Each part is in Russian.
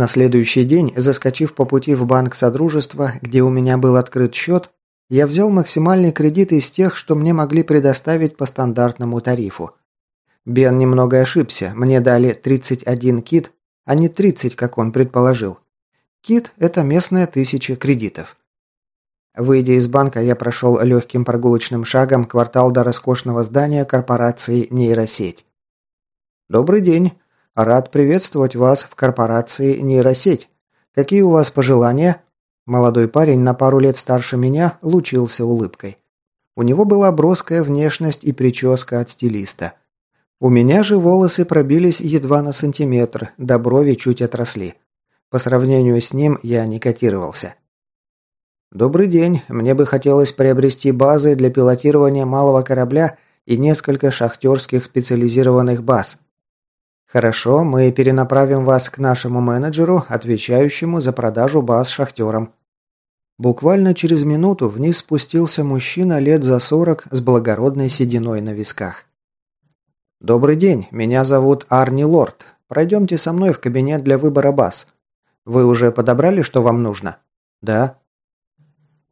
На следующий день, заскочив по пути в банк Содружества, где у меня был открыт счет, я взял максимальный кредит из тех, что мне могли предоставить по стандартному тарифу. Бен немного ошибся, мне дали 31 кит, а не 30, как он предположил. Кит – это местная тысяча кредитов. Выйдя из банка, я прошел легким прогулочным шагом квартал до роскошного здания корпорации «Нейросеть». «Добрый день. Рад приветствовать вас в корпорации «Нейросеть». Какие у вас пожелания?» Молодой парень на пару лет старше меня лучился улыбкой. У него была броская внешность и прическа от стилиста. У меня же волосы пробились едва на сантиметр, до брови чуть отросли. По сравнению с ним я не котировался. «Добрый день. Мне бы хотелось приобрести базы для пилотирования малого корабля и несколько шахтерских специализированных баз», «Хорошо, мы перенаправим вас к нашему менеджеру, отвечающему за продажу баз шахтерам». Буквально через минуту вниз спустился мужчина лет за сорок с благородной сединой на висках. «Добрый день, меня зовут Арни Лорд. Пройдемте со мной в кабинет для выбора баз. Вы уже подобрали, что вам нужно?» «Да».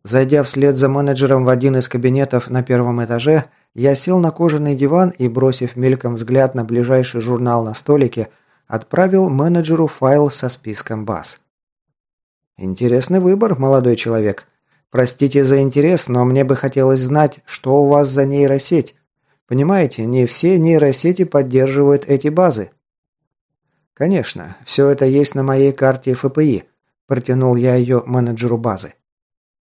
Зайдя вслед за менеджером в один из кабинетов на первом этаже, я сел на кожаный диван и, бросив мельком взгляд на ближайший журнал на столике, отправил менеджеру файл со списком баз. «Интересный выбор, молодой человек. Простите за интерес, но мне бы хотелось знать, что у вас за нейросеть. Понимаете, не все нейросети поддерживают эти базы». «Конечно, все это есть на моей карте ФПИ», – протянул я ее менеджеру базы.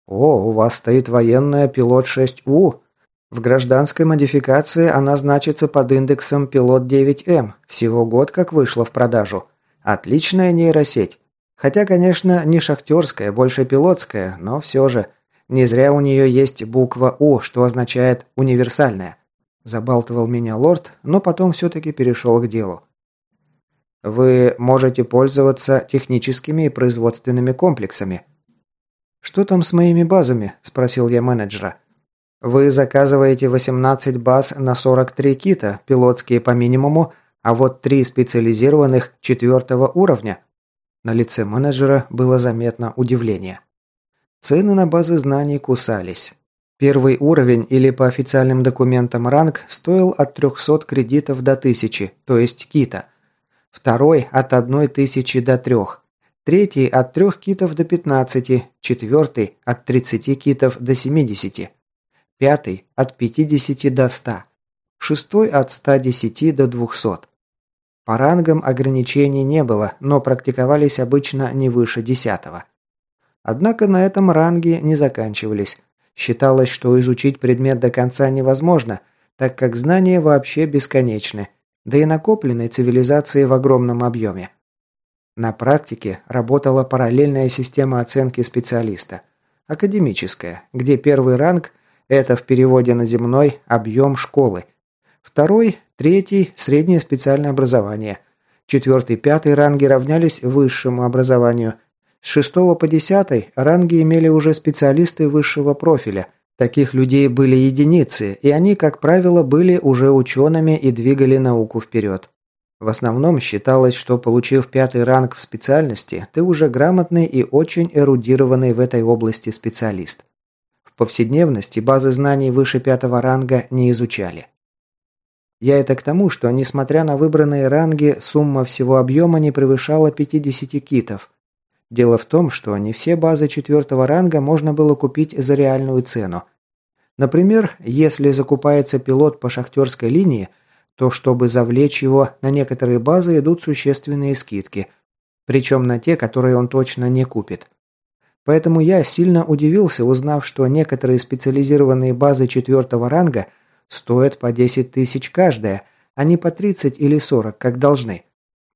«О, у вас стоит военная пилот 6У. В гражданской модификации она значится под индексом пилот 9М. Всего год как вышла в продажу. Отличная нейросеть. Хотя, конечно, не шахтерская, больше пилотская, но все же. Не зря у нее есть буква У, что означает «универсальная». Забалтывал меня лорд, но потом все-таки перешел к делу. Вы можете пользоваться техническими и производственными комплексами. «Что там с моими базами?» – спросил я менеджера. «Вы заказываете 18 баз на 43 кита, пилотские по минимуму, а вот три специализированных четвертого уровня». На лице менеджера было заметно удивление. Цены на базы знаний кусались. Первый уровень или по официальным документам ранг стоил от 300 кредитов до 1000, то есть кита. Второй – от 1000 до 3, третий от 3 китов до 15, четвертый от 30 китов до 70, пятый от 50 до 100, шестой от 110 до 200. По рангам ограничений не было, но практиковались обычно не выше десятого. Однако на этом ранги не заканчивались. Считалось, что изучить предмет до конца невозможно, так как знания вообще бесконечны, да и накопленной цивилизации в огромном объеме. На практике работала параллельная система оценки специалиста. Академическая, где первый ранг – это в переводе на земной объем школы. Второй, третий – среднее специальное образование. Четвертый, пятый ранги равнялись высшему образованию. С шестого по десятый ранги имели уже специалисты высшего профиля. Таких людей были единицы, и они, как правило, были уже учеными и двигали науку вперед. В основном считалось, что получив пятый ранг в специальности, ты уже грамотный и очень эрудированный в этой области специалист. Повседневности базы знаний выше пятого ранга не изучали. Я это к тому, что, несмотря на выбранные ранги, сумма всего объема не превышала 50 китов. Дело в том, что не все базы четвертого ранга можно было купить за реальную цену. Например, если закупается пилот по шахтерской линии – то чтобы завлечь его, на некоторые базы идут существенные скидки. Причем на те, которые он точно не купит. Поэтому я сильно удивился, узнав, что некоторые специализированные базы четвертого ранга стоят по 10 тысяч каждая, а не по 30 или 40, как должны.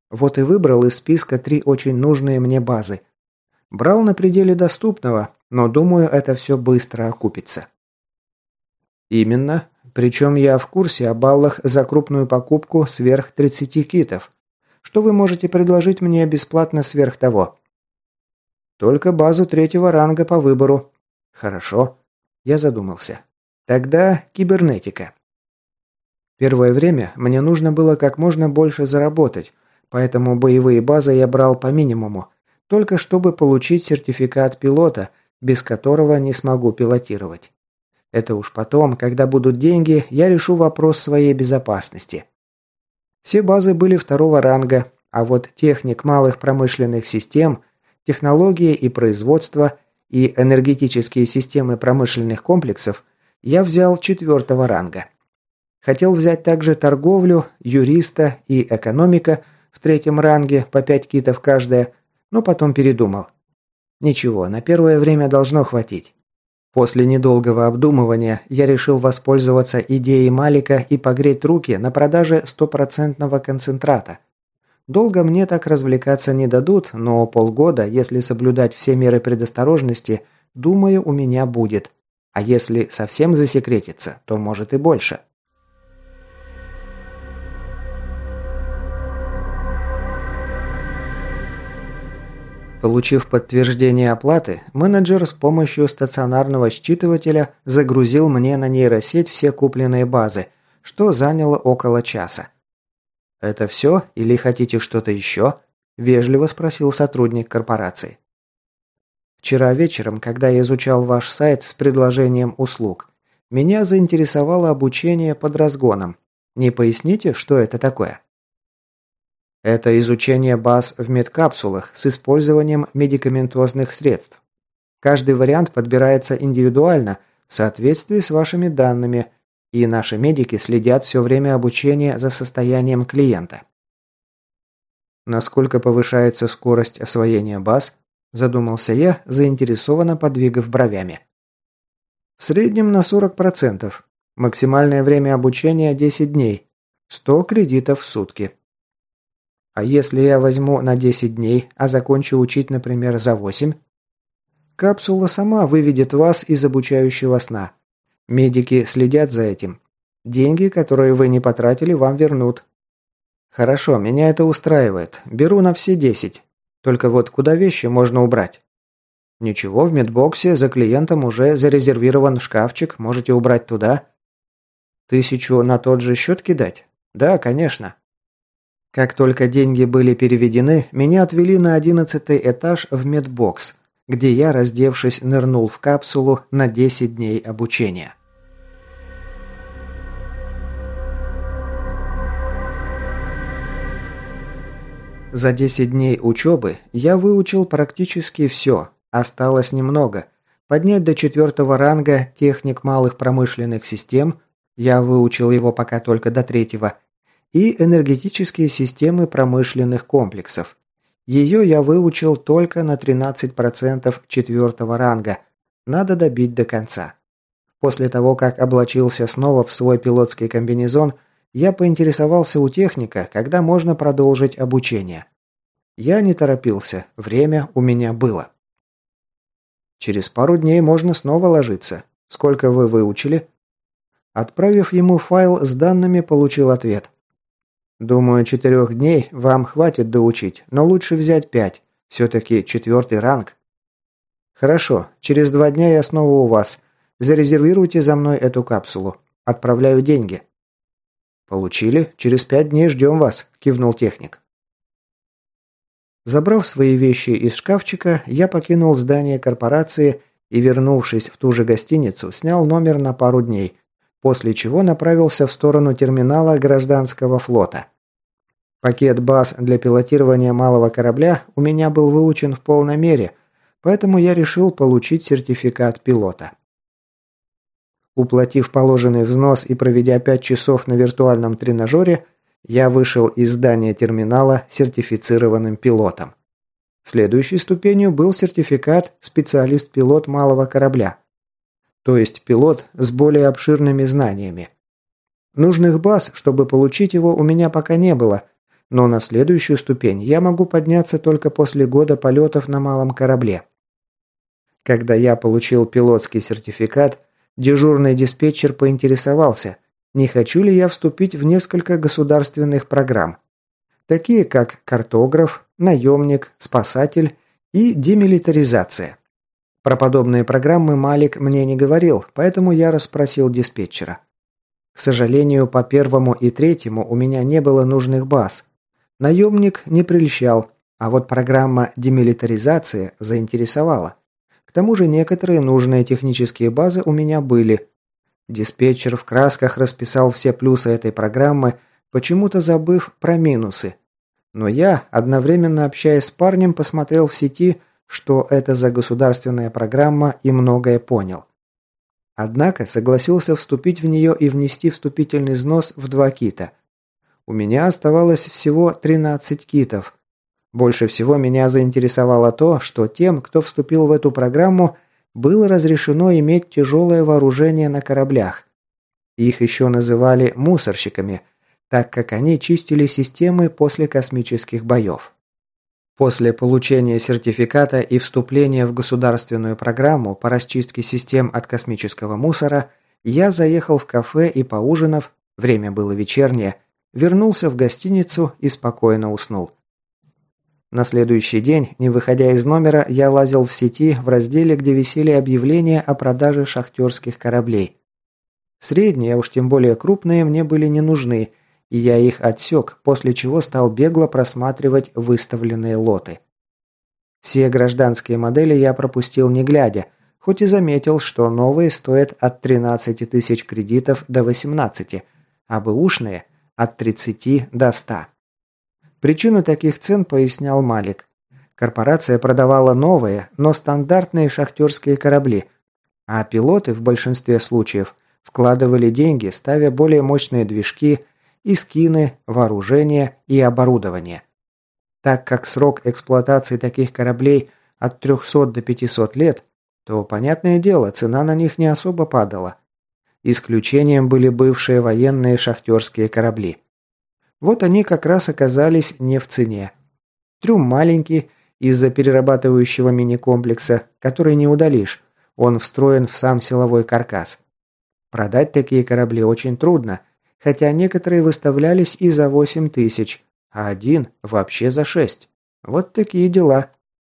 Вот и выбрал из списка три очень нужные мне базы. Брал на пределе доступного, но думаю, это все быстро окупится. Именно. Причем я в курсе о баллах за крупную покупку сверх 30 китов. Что вы можете предложить мне бесплатно сверх того? Только базу третьего ранга по выбору. Хорошо. Я задумался. Тогда кибернетика. Первое время мне нужно было как можно больше заработать, поэтому боевые базы я брал по минимуму, только чтобы получить сертификат пилота, без которого не смогу пилотировать. Это уж потом, когда будут деньги, я решу вопрос своей безопасности. Все базы были второго ранга, а вот техник малых промышленных систем, технологии и производство и энергетические системы промышленных комплексов я взял четвертого ранга. Хотел взять также торговлю, юриста и экономика в третьем ранге по 5 китов каждая, но потом передумал. Ничего, на первое время должно хватить. После недолгого обдумывания я решил воспользоваться идеей Малика и погреть руки на продаже стопроцентного концентрата. Долго мне так развлекаться не дадут, но полгода, если соблюдать все меры предосторожности, думаю, у меня будет. А если совсем засекретиться, то может и больше. Получив подтверждение оплаты, менеджер с помощью стационарного считывателя загрузил мне на нейросеть все купленные базы, что заняло около часа. «Это все или хотите что-то еще?» – вежливо спросил сотрудник корпорации. «Вчера вечером, когда я изучал ваш сайт с предложением услуг, меня заинтересовало обучение под разгоном. Не поясните, что это такое?» Это изучение баз в медкапсулах с использованием медикаментозных средств. Каждый вариант подбирается индивидуально в соответствии с вашими данными, и наши медики следят все время обучения за состоянием клиента. Насколько повышается скорость освоения баз, задумался я, заинтересованно подвигав бровями. В среднем на 40%. Максимальное время обучения 10 дней. 100 кредитов в сутки. А если я возьму на 10 дней, а закончу учить, например, за 8? Капсула сама выведет вас из обучающего сна. Медики следят за этим. Деньги, которые вы не потратили, вам вернут. Хорошо, меня это устраивает. Беру на все 10. Только вот куда вещи можно убрать? Ничего, в медбоксе за клиентом уже зарезервирован шкафчик, можете убрать туда. Тысячу на тот же счет кидать? Да, конечно. Как только деньги были переведены, меня отвели на одиннадцатый этаж в медбокс, где я, раздевшись, нырнул в капсулу на 10 дней обучения. За 10 дней учебы я выучил практически все, осталось немного. Поднять до четвертого ранга техник малых промышленных систем, я выучил его пока только до третьего – и энергетические системы промышленных комплексов. Ее я выучил только на 13% четвертого ранга. Надо добить до конца. После того, как облачился снова в свой пилотский комбинезон, я поинтересовался у техника, когда можно продолжить обучение. Я не торопился, время у меня было. Через пару дней можно снова ложиться. Сколько вы выучили? Отправив ему файл с данными, получил ответ. Думаю, четырех дней вам хватит доучить, но лучше взять пять. Все-таки четвертый ранг. Хорошо, через два дня я снова у вас. Зарезервируйте за мной эту капсулу. Отправляю деньги. Получили. Через пять дней ждем вас, кивнул техник. Забрав свои вещи из шкафчика, я покинул здание корпорации и, вернувшись в ту же гостиницу, снял номер на пару дней, после чего направился в сторону терминала гражданского флота. Пакет баз для пилотирования малого корабля у меня был выучен в полной мере, поэтому я решил получить сертификат пилота. Уплатив положенный взнос и проведя 5 часов на виртуальном тренажере, я вышел из здания терминала сертифицированным пилотом. Следующей ступенью был сертификат «Специалист-пилот малого корабля», то есть пилот с более обширными знаниями. Нужных баз, чтобы получить его, у меня пока не было, но на следующую ступень я могу подняться только после года полетов на малом корабле. Когда я получил пилотский сертификат, дежурный диспетчер поинтересовался, не хочу ли я вступить в несколько государственных программ, такие как картограф, наемник, спасатель и демилитаризация. Про подобные программы Малик мне не говорил, поэтому я расспросил диспетчера. К сожалению, по первому и третьему у меня не было нужных баз. Наемник не прельщал, а вот программа демилитаризации заинтересовала. К тому же некоторые нужные технические базы у меня были. Диспетчер в красках расписал все плюсы этой программы, почему-то забыв про минусы. Но я, одновременно общаясь с парнем, посмотрел в сети, что это за государственная программа и многое понял. Однако согласился вступить в нее и внести вступительный взнос в два кита. У меня оставалось всего 13 китов. Больше всего меня заинтересовало то, что тем, кто вступил в эту программу, было разрешено иметь тяжелое вооружение на кораблях. Их еще называли «мусорщиками», так как они чистили системы после космических боев. После получения сертификата и вступления в государственную программу по расчистке систем от космического мусора, я заехал в кафе и поужинав, время было вечернее, вернулся в гостиницу и спокойно уснул. На следующий день, не выходя из номера, я лазил в сети в разделе, где висели объявления о продаже шахтерских кораблей. Средние, а уж тем более крупные, мне были не нужны, и я их отсек, после чего стал бегло просматривать выставленные лоты. Все гражданские модели я пропустил не глядя, хоть и заметил, что новые стоят от 13 тысяч кредитов до 18, а бэушные – от 30 до 100. Причину таких цен пояснял Малик. Корпорация продавала новые, но стандартные шахтерские корабли, а пилоты в большинстве случаев вкладывали деньги, ставя более мощные движки – и скины, вооружение и оборудование. Так как срок эксплуатации таких кораблей от 300 до 500 лет, то, понятное дело, цена на них не особо падала. Исключением были бывшие военные шахтерские корабли. Вот они как раз оказались не в цене. Трюм маленький, из-за перерабатывающего мини-комплекса, который не удалишь, он встроен в сам силовой каркас. Продать такие корабли очень трудно, хотя некоторые выставлялись и за 8 тысяч, а один вообще за 6. Вот такие дела.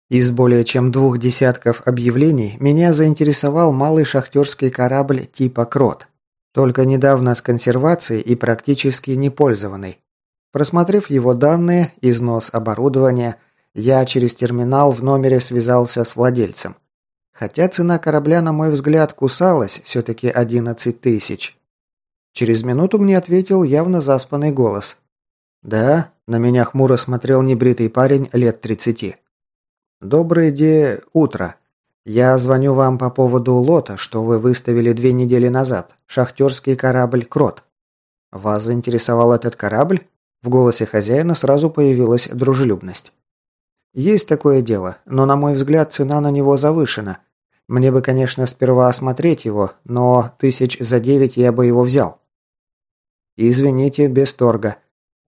Из более чем двух десятков объявлений меня заинтересовал малый шахтерский корабль типа «Крот». Только недавно с консервацией и практически непользованный. Просмотрев его данные, износ оборудования, я через терминал в номере связался с владельцем. Хотя цена корабля, на мой взгляд, кусалась, все-таки 11 тысяч. Через минуту мне ответил явно заспанный голос. «Да», – на меня хмуро смотрел небритый парень лет тридцати. «Доброе де... утро. Я звоню вам по поводу лота, что вы выставили две недели назад. Шахтерский корабль «Крот». Вас заинтересовал этот корабль?» В голосе хозяина сразу появилась дружелюбность. «Есть такое дело, но, на мой взгляд, цена на него завышена. Мне бы, конечно, сперва осмотреть его, но тысяч за девять я бы его взял». Извините, без торга.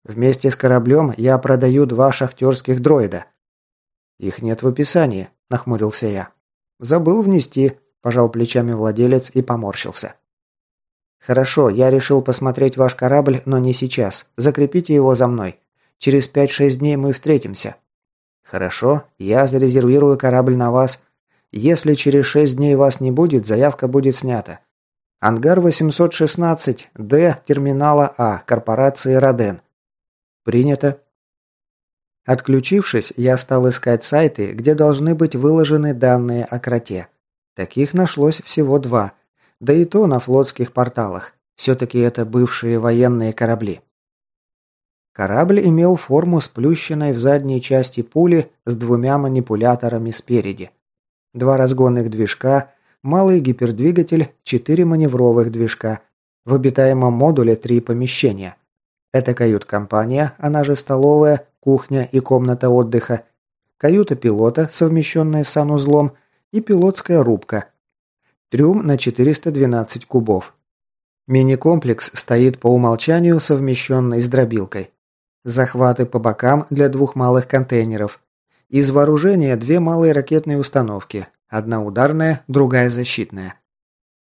Вместе с кораблем я продаю два шахтерских дроида. Их нет в описании, нахмурился я. Забыл внести, пожал плечами владелец и поморщился. Хорошо, я решил посмотреть ваш корабль, но не сейчас. Закрепите его за мной. Через пять-шесть дней мы встретимся. Хорошо, я зарезервирую корабль на вас. Если через шесть дней вас не будет, заявка будет снята. Ангар 816, Д терминала А, корпорации Роден. Принято. Отключившись, я стал искать сайты, где должны быть выложены данные о кроте. Таких нашлось всего два. Да и то на флотских порталах. Все-таки это бывшие военные корабли. Корабль имел форму сплющенной в задней части пули с двумя манипуляторами спереди. Два разгонных движка, малый гипердвигатель, четыре маневровых движка. В обитаемом модуле три помещения. Это кают-компания, она же столовая, кухня и комната отдыха, каюта пилота, совмещенная с санузлом, и пилотская рубка. Трюм на 412 кубов. Мини-комплекс стоит по умолчанию совмещенный с дробилкой. Захваты по бокам для двух малых контейнеров. Из вооружения две малые ракетные установки, Одна ударная, другая защитная.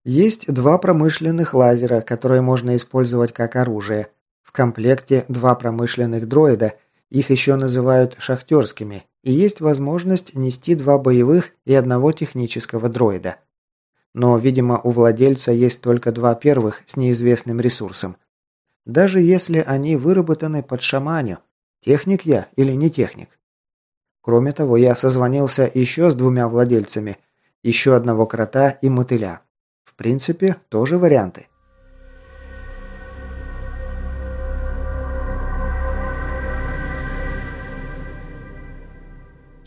Есть два промышленных лазера, которые можно использовать как оружие. В комплекте два промышленных дроида, их еще называют шахтерскими, и есть возможность нести два боевых и одного технического дроида. Но, видимо, у владельца есть только два первых с неизвестным ресурсом. Даже если они выработаны под шаманю, Техник я или не техник? Кроме того, я созвонился еще с двумя владельцами, еще одного крота и мотыля. В принципе, тоже варианты.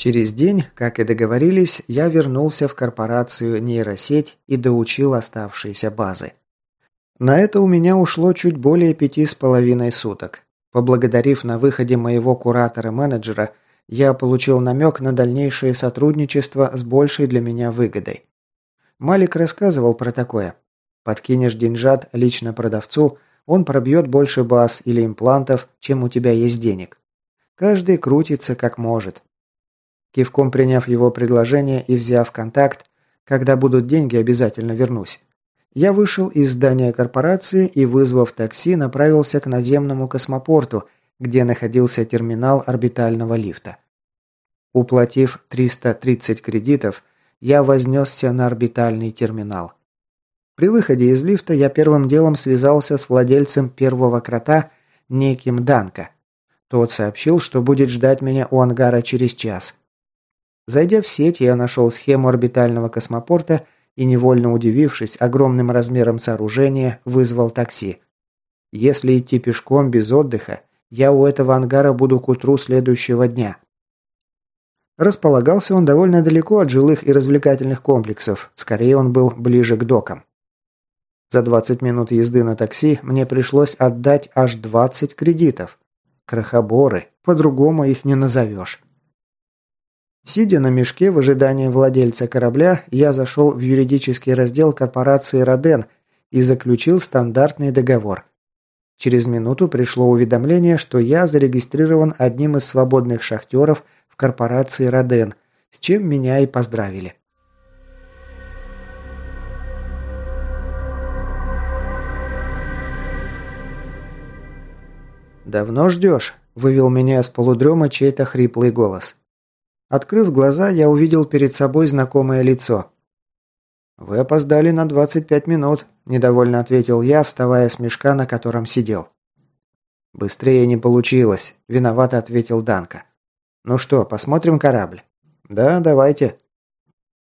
Через день, как и договорились, я вернулся в корпорацию нейросеть и доучил оставшиеся базы. На это у меня ушло чуть более пяти с половиной суток. Поблагодарив на выходе моего куратора-менеджера, я получил намек на дальнейшее сотрудничество с большей для меня выгодой. Малик рассказывал про такое. Подкинешь деньжат лично продавцу, он пробьет больше баз или имплантов, чем у тебя есть денег. Каждый крутится как может, Кивком приняв его предложение и взяв контакт, когда будут деньги, обязательно вернусь. Я вышел из здания корпорации и, вызвав такси, направился к наземному космопорту, где находился терминал орбитального лифта. Уплатив 330 кредитов, я вознесся на орбитальный терминал. При выходе из лифта я первым делом связался с владельцем первого крота, неким Данко. Тот сообщил, что будет ждать меня у ангара через час. Зайдя в сеть, я нашел схему орбитального космопорта и, невольно удивившись огромным размером сооружения, вызвал такси. Если идти пешком без отдыха, я у этого ангара буду к утру следующего дня. Располагался он довольно далеко от жилых и развлекательных комплексов, скорее он был ближе к докам. За 20 минут езды на такси мне пришлось отдать аж 20 кредитов. Крохоборы, по-другому их не назовешь. Сидя на мешке в ожидании владельца корабля, я зашел в юридический раздел корпорации «Роден» и заключил стандартный договор. Через минуту пришло уведомление, что я зарегистрирован одним из свободных шахтеров в корпорации «Роден», с чем меня и поздравили. «Давно ждешь?» – вывел меня с полудрема чей-то хриплый голос. Открыв глаза, я увидел перед собой знакомое лицо. «Вы опоздали на 25 минут», – недовольно ответил я, вставая с мешка, на котором сидел. «Быстрее не получилось», – виновато ответил Данка. «Ну что, посмотрим корабль?» «Да, давайте».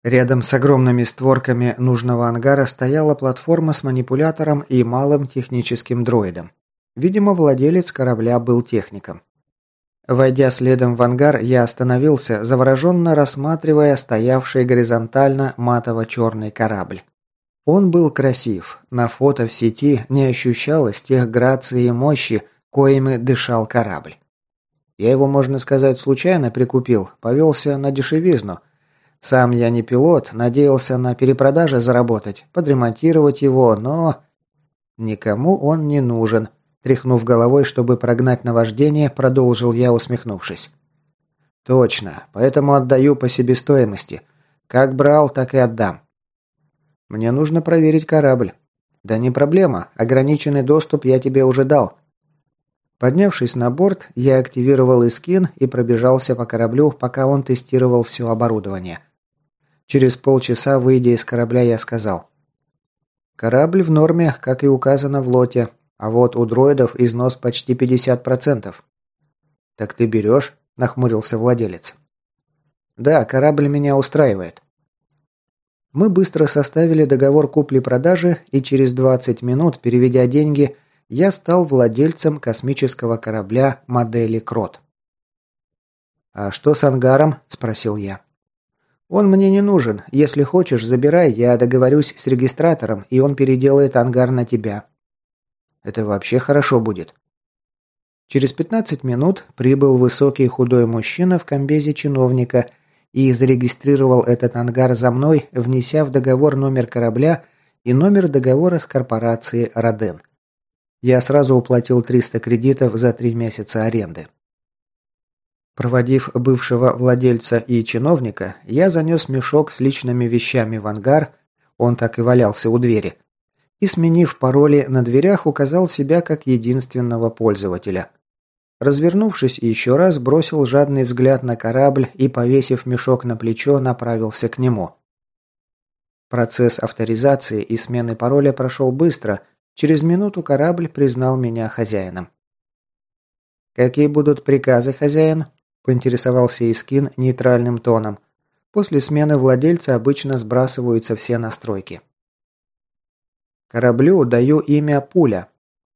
Рядом с огромными створками нужного ангара стояла платформа с манипулятором и малым техническим дроидом. Видимо, владелец корабля был техником. Войдя следом в ангар, я остановился, завороженно рассматривая стоявший горизонтально матово-черный корабль. Он был красив. На фото в сети не ощущалось тех грации и мощи, коими дышал корабль. Я его, можно сказать, случайно прикупил, повелся на дешевизну. Сам я не пилот, надеялся на перепродаже заработать, подремонтировать его, но... Никому он не нужен. Тряхнув головой, чтобы прогнать наваждение, продолжил я, усмехнувшись. «Точно, поэтому отдаю по себестоимости. Как брал, так и отдам». «Мне нужно проверить корабль». «Да не проблема, ограниченный доступ я тебе уже дал». Поднявшись на борт, я активировал искин и пробежался по кораблю, пока он тестировал все оборудование. Через полчаса, выйдя из корабля, я сказал. «Корабль в норме, как и указано в лоте. А вот у дроидов износ почти 50%. «Так ты берешь?» – нахмурился владелец. «Да, корабль меня устраивает». Мы быстро составили договор купли-продажи, и через 20 минут, переведя деньги, я стал владельцем космического корабля модели Крот. «А что с ангаром?» – спросил я. «Он мне не нужен. Если хочешь, забирай, я договорюсь с регистратором, и он переделает ангар на тебя. Это вообще хорошо будет. Через 15 минут прибыл высокий худой мужчина в комбезе чиновника и зарегистрировал этот ангар за мной, внеся в договор номер корабля и номер договора с корпорацией «Роден». Я сразу уплатил 300 кредитов за три месяца аренды. Проводив бывшего владельца и чиновника, я занес мешок с личными вещами в ангар, он так и валялся у двери, и, сменив пароли на дверях, указал себя как единственного пользователя. Развернувшись еще раз, бросил жадный взгляд на корабль и, повесив мешок на плечо, направился к нему. Процесс авторизации и смены пароля прошел быстро. Через минуту корабль признал меня хозяином. «Какие будут приказы, хозяин?» – поинтересовался Искин нейтральным тоном. После смены владельца обычно сбрасываются все настройки. Кораблю даю имя Пуля.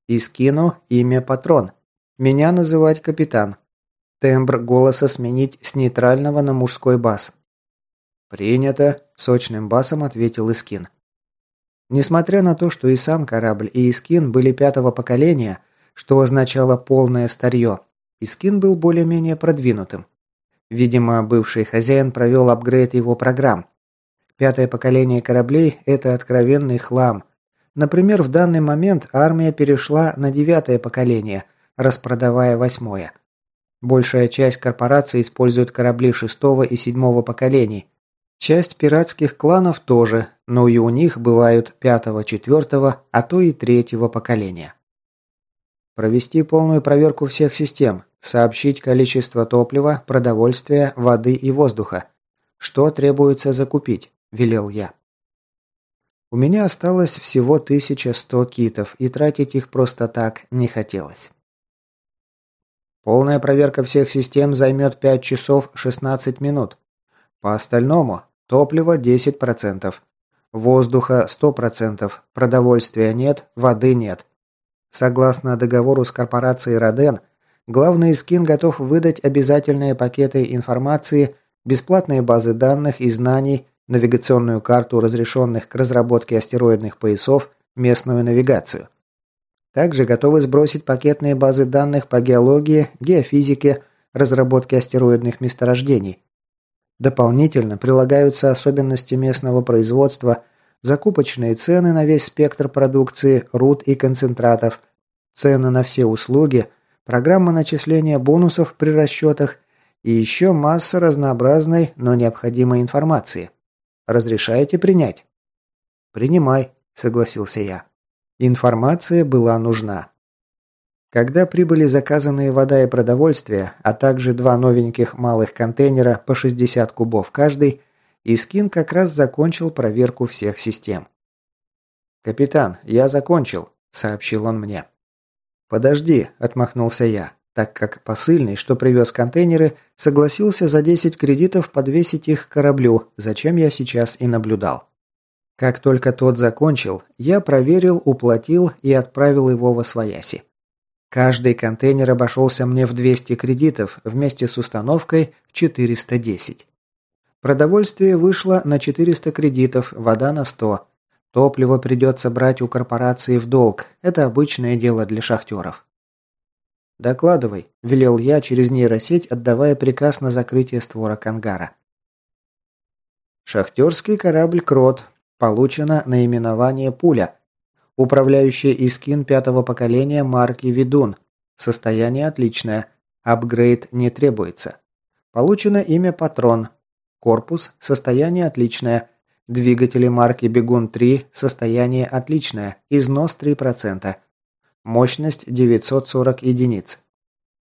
Искину имя Патрон. Меня называть капитан. Тембр голоса сменить с нейтрального на мужской бас. «Принято», – сочным басом ответил Искин. Несмотря на то, что и сам корабль, и Искин были пятого поколения, что означало полное старье, Искин был более-менее продвинутым. Видимо, бывший хозяин провел апгрейд его программ. Пятое поколение кораблей – это откровенный хлам. Например, в данный момент армия перешла на девятое поколение, распродавая восьмое. Большая часть корпораций использует корабли шестого и седьмого поколений. Часть пиратских кланов тоже, но и у них бывают пятого, четвертого, а то и третьего поколения. Провести полную проверку всех систем, сообщить количество топлива, продовольствия, воды и воздуха. Что требуется закупить, велел я. У меня осталось всего 1100 китов, и тратить их просто так не хотелось. Полная проверка всех систем займет 5 часов 16 минут. По остальному топливо 10%, воздуха 100%, продовольствия нет, воды нет. Согласно договору с корпорацией Роден, главный скин готов выдать обязательные пакеты информации, бесплатные базы данных и знаний, навигационную карту разрешенных к разработке астероидных поясов, местную навигацию – также готовы сбросить пакетные базы данных по геологии, геофизике, разработке астероидных месторождений. Дополнительно прилагаются особенности местного производства, закупочные цены на весь спектр продукции, руд и концентратов, цены на все услуги, программа начисления бонусов при расчетах и еще масса разнообразной, но необходимой информации. Разрешаете принять? «Принимай», – согласился я. Информация была нужна. Когда прибыли заказанные вода и продовольствие, а также два новеньких малых контейнера по 60 кубов каждый, Искин как раз закончил проверку всех систем. «Капитан, я закончил», – сообщил он мне. «Подожди», – отмахнулся я, так как посыльный, что привез контейнеры, согласился за 10 кредитов подвесить их к кораблю, зачем я сейчас и наблюдал. Как только тот закончил, я проверил, уплатил и отправил его во свояси. Каждый контейнер обошелся мне в 200 кредитов вместе с установкой в 410. Продовольствие вышло на 400 кредитов, вода на 100. Топливо придется брать у корпорации в долг. Это обычное дело для шахтеров. «Докладывай», – велел я через нейросеть, отдавая приказ на закрытие створок ангара. Шахтерский корабль «Крот» Получено наименование «Пуля». Управляющий Искин пятого поколения марки «Ведун». Состояние отличное. Апгрейд не требуется. Получено имя «Патрон». Корпус. Состояние отличное. Двигатели марки «Бегун-3». Состояние отличное. Износ 3%. Мощность 940 единиц.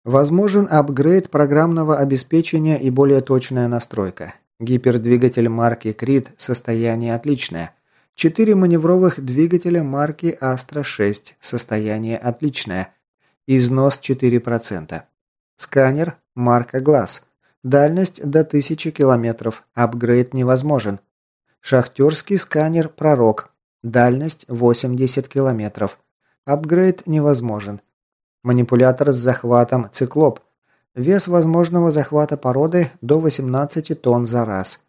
Возможен апгрейд программного обеспечения и более точная настройка. Гипердвигатель марки Крит состояние отличное. Четыре маневровых двигателя марки Астра-6 состояние отличное. Износ 4%. Сканер марка Глаз. Дальность до 1000 км. Апгрейд невозможен. Шахтерский сканер Пророк. Дальность 80 км. Апгрейд невозможен. Манипулятор с захватом Циклоп. Вес возможного захвата породы до 18 тонн за раз.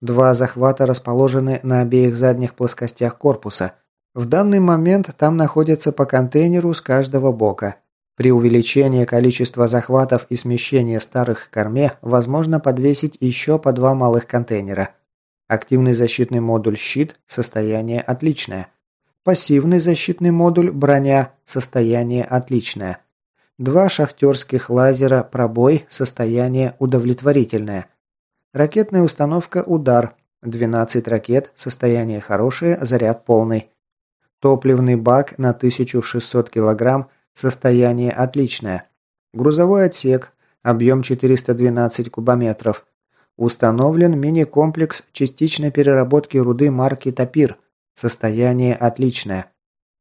Два захвата расположены на обеих задних плоскостях корпуса. В данный момент там находится по контейнеру с каждого бока. При увеличении количества захватов и смещении старых к корме возможно подвесить еще по два малых контейнера. Активный защитный модуль «Щит» – состояние отличное. Пассивный защитный модуль «Броня» – состояние отличное. Два шахтерских лазера «Пробой», состояние удовлетворительное. Ракетная установка «Удар», 12 ракет, состояние хорошее, заряд полный. Топливный бак на 1600 кг, состояние отличное. Грузовой отсек, объем 412 кубометров. Установлен мини-комплекс частичной переработки руды марки «Тапир», состояние отличное.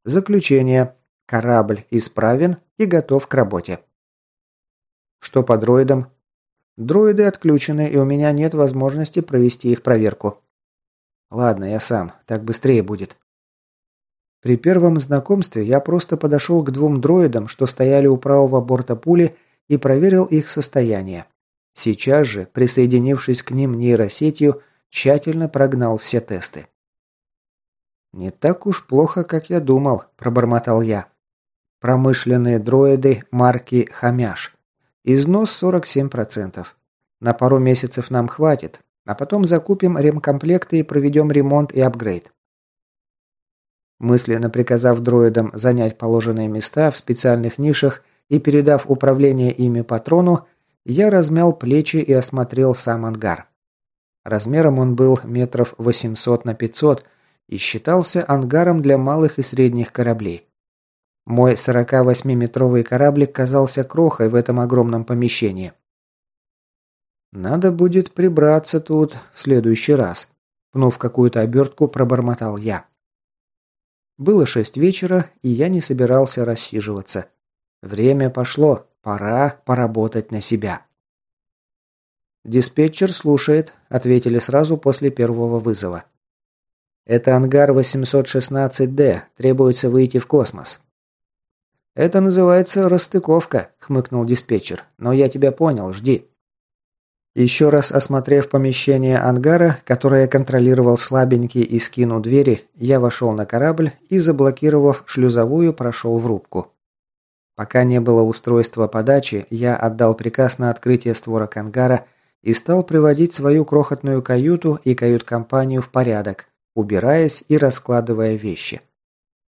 Заключение. Корабль исправен и готов к работе. Что по дроидам? Дроиды отключены, и у меня нет возможности провести их проверку. Ладно, я сам, так быстрее будет. При первом знакомстве я просто подошел к двум дроидам, что стояли у правого борта пули, и проверил их состояние. Сейчас же, присоединившись к ним нейросетью, тщательно прогнал все тесты. «Не так уж плохо, как я думал», – пробормотал я. «Промышленные дроиды марки «Хомяш». Износ 47%. На пару месяцев нам хватит, а потом закупим ремкомплекты и проведем ремонт и апгрейд». Мысленно приказав дроидам занять положенные места в специальных нишах и передав управление ими патрону, я размял плечи и осмотрел сам ангар. Размером он был метров 800 на 500 и считался ангаром для малых и средних кораблей. Мой 48-метровый кораблик казался крохой в этом огромном помещении. «Надо будет прибраться тут в следующий раз», – пнув какую-то обертку, пробормотал я. Было шесть вечера, и я не собирался рассиживаться. Время пошло, пора поработать на себя. «Диспетчер слушает», – ответили сразу после первого вызова. Это ангар 816D. Требуется выйти в космос. Это называется расстыковка, хмыкнул диспетчер. Но я тебя понял, жди. Еще раз осмотрев помещение ангара, которое контролировал слабенький и скину двери, я вошел на корабль и, заблокировав шлюзовую, прошел в рубку. Пока не было устройства подачи, я отдал приказ на открытие створок ангара и стал приводить свою крохотную каюту и кают-компанию в порядок, убираясь и раскладывая вещи.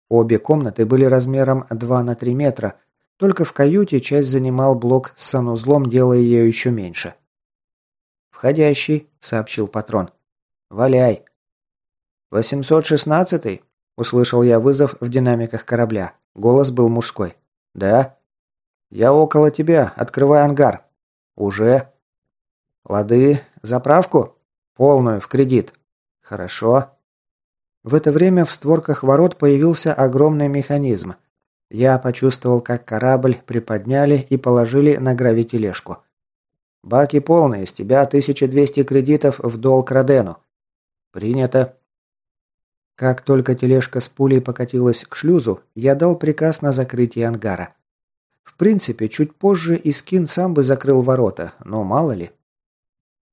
Обе комнаты были размером 2 на 3 метра, только в каюте часть занимал блок с санузлом, делая ее еще меньше. «Входящий», — сообщил патрон. «Валяй». «816-й?» — услышал я вызов в динамиках корабля. Голос был мужской. «Да?» «Я около тебя. Открывай ангар». «Уже?» «Лады. Заправку?» «Полную, в кредит». «Хорошо». В это время в створках ворот появился огромный механизм. Я почувствовал, как корабль приподняли и положили на гравитележку. «Баки полные, с тебя 1200 кредитов в долг Родену». «Принято». Как только тележка с пулей покатилась к шлюзу, я дал приказ на закрытие ангара. В принципе, чуть позже Искин сам бы закрыл ворота, но мало ли.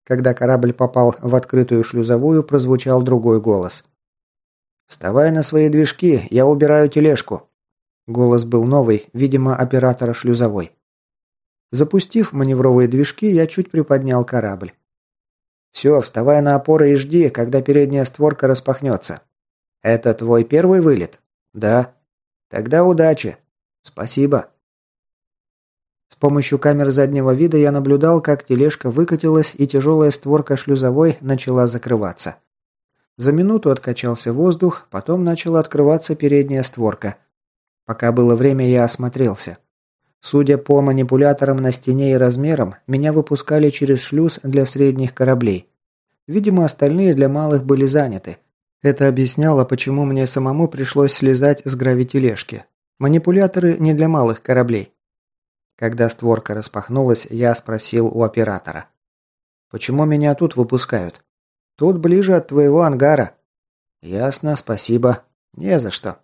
Когда корабль попал в открытую шлюзовую, прозвучал другой голос – «Вставай на свои движки, я убираю тележку». Голос был новый, видимо, оператора шлюзовой. Запустив маневровые движки, я чуть приподнял корабль. «Все, вставай на опоры и жди, когда передняя створка распахнется». «Это твой первый вылет?» «Да». «Тогда удачи». «Спасибо». С помощью камер заднего вида я наблюдал, как тележка выкатилась и тяжелая створка шлюзовой начала закрываться. За минуту откачался воздух, потом начала открываться передняя створка. Пока было время, я осмотрелся. Судя по манипуляторам на стене и размерам, меня выпускали через шлюз для средних кораблей. Видимо, остальные для малых были заняты. Это объясняло, почему мне самому пришлось слезать с гравитележки. Манипуляторы не для малых кораблей. Когда створка распахнулась, я спросил у оператора. «Почему меня тут выпускают?» Тут ближе от твоего ангара». «Ясно, спасибо. Не за что».